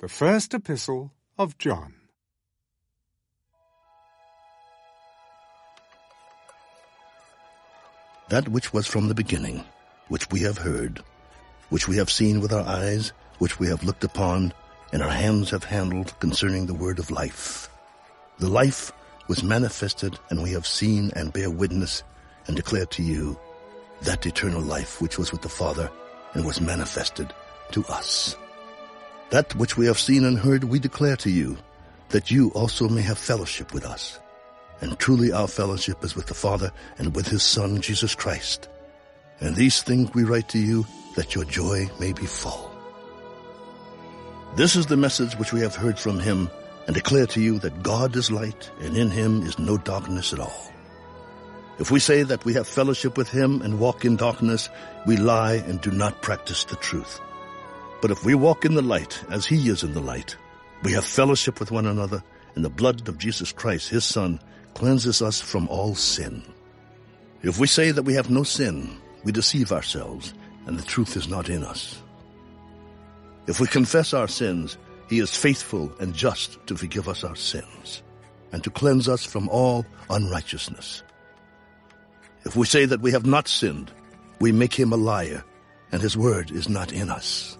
The First Epistle of John. That which was from the beginning, which we have heard, which we have seen with our eyes, which we have looked upon, and our hands have handled concerning the word of life. The life was manifested, and we have seen and bear witness and declare to you that eternal life which was with the Father and was manifested to us. That which we have seen and heard we declare to you, that you also may have fellowship with us. And truly our fellowship is with the Father and with his Son, Jesus Christ. And these things we write to you, that your joy may be full. This is the message which we have heard from him, and declare to you that God is light, and in him is no darkness at all. If we say that we have fellowship with him and walk in darkness, we lie and do not practice the truth. But if we walk in the light, as he is in the light, we have fellowship with one another, and the blood of Jesus Christ, his Son, cleanses us from all sin. If we say that we have no sin, we deceive ourselves, and the truth is not in us. If we confess our sins, he is faithful and just to forgive us our sins, and to cleanse us from all unrighteousness. If we say that we have not sinned, we make him a liar, and his word is not in us.